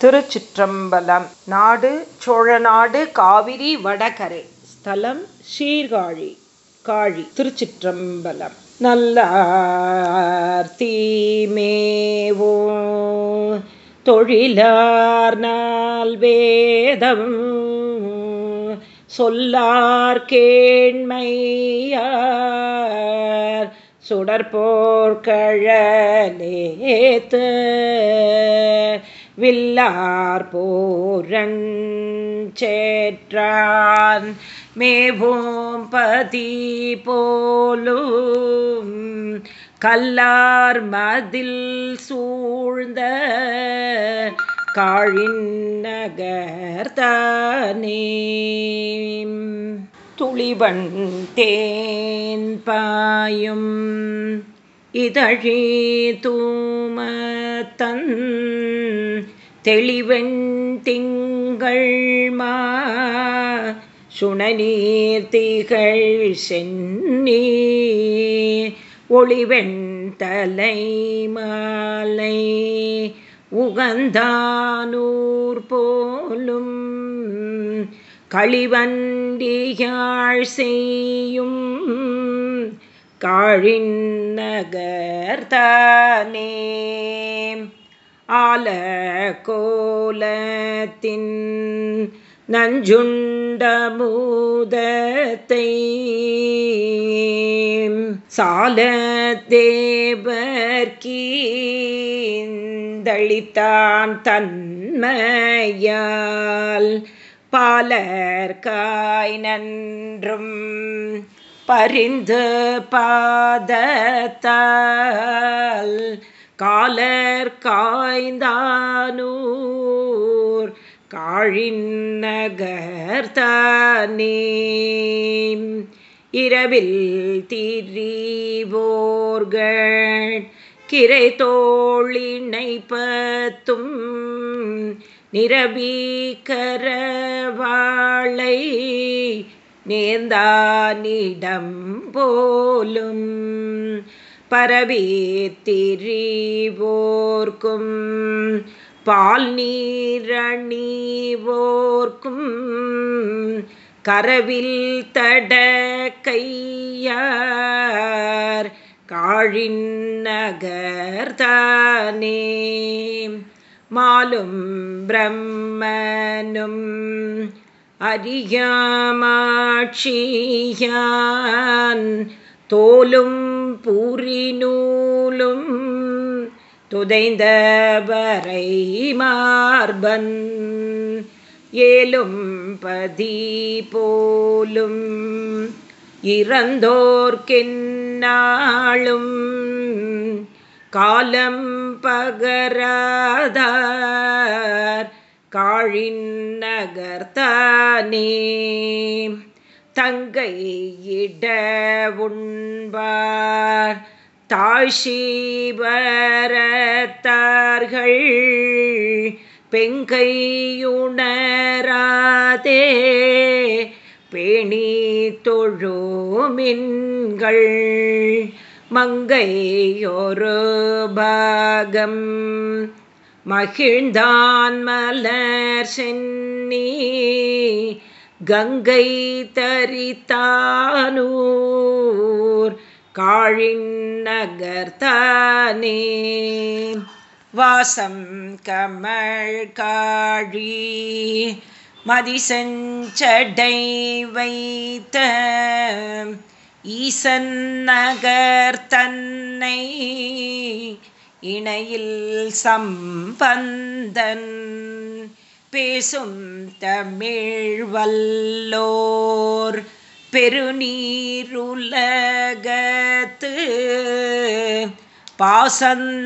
திருச்சிற்றம்பலம். நாடு சோழநாடு காவிரி வடகரை. ஸ்தலம் சீர்காழி காழி திருச்சிற்றம்பலம். நல்ல தீமேவோ தொழிலார் நாள் வேதம் சொல்லார் கேண்மையார் சுடற்போர்கழலேத்து வில்லார் போரன் சேற்றான் மேவும் பதி போலும். கல்லார் மதில் சூழ்ந்த காழின் நகர்தானே துளிவன் தேன் பாயும். இதழி தூமத்தன் தெளிவெண் திங்கள் மா சுணநீர் திகழ் சென்னி ஒளிவெண் தலை மாலை உகந்தானூர் போலும் களிவண்டியாழ் செய்யும் காழின் நகர்தானே. ஆல கோலத்தின் நஞ்சுண்டமூதத்தை சால தேவர்கீந்தளித்தான் தன்மையால் பாலர்காய் நன்றும் பரிந்து பாதத்தால் காலர் காய்ந்தானூர் காழின் நகர்த்தானே இரவில் திரிவோர்கள் கிரை தோழினை பத்தும் நிரபீக்கரவாளை நேர்ந்தானிடம் போலும். பரவீத்திரிவோர்க்கும் பால் நீரணிவோர்க்கும் கரவில் தட கையார் காழின் நகர்தானே. மாலும் பிரம்மனும் அறியாமாட்சியான் தோலும் பூரிநூலும் துதைந்தவரை மார்பன். ஏலும் பதி போலும் இறந்தோர்க்கென்னாளும் காலம் பகராதார். காழின் நகர்த்தானே. தங்கை இட உண்பார். தாழ்ஷீவரத்தார்கள் பெங்கையுணராதே பேணி தொழுமின்கள் மங்கையொரு பாகம். மகிழ்ந்தான் மலர் சென்னி கங்கை தரித்தானூர் காழின் வாசம் கமழ் காழி மதிசஞ்சடை வைத்த ஈசன் நகர் தன்னை இணையில் சம்பந்தன். பேசும் தமிழ் வல்லோர் பெருநீருலகத்து பாசந்தனையற்று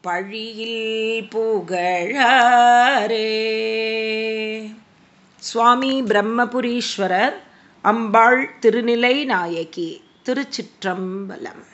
பழியில் புகழாரே. சுவாமி பிரம்மபுரீஸ்வரர் அம்பாள் திருநிலை நாயகி திருச்சிற்றம்பலம்.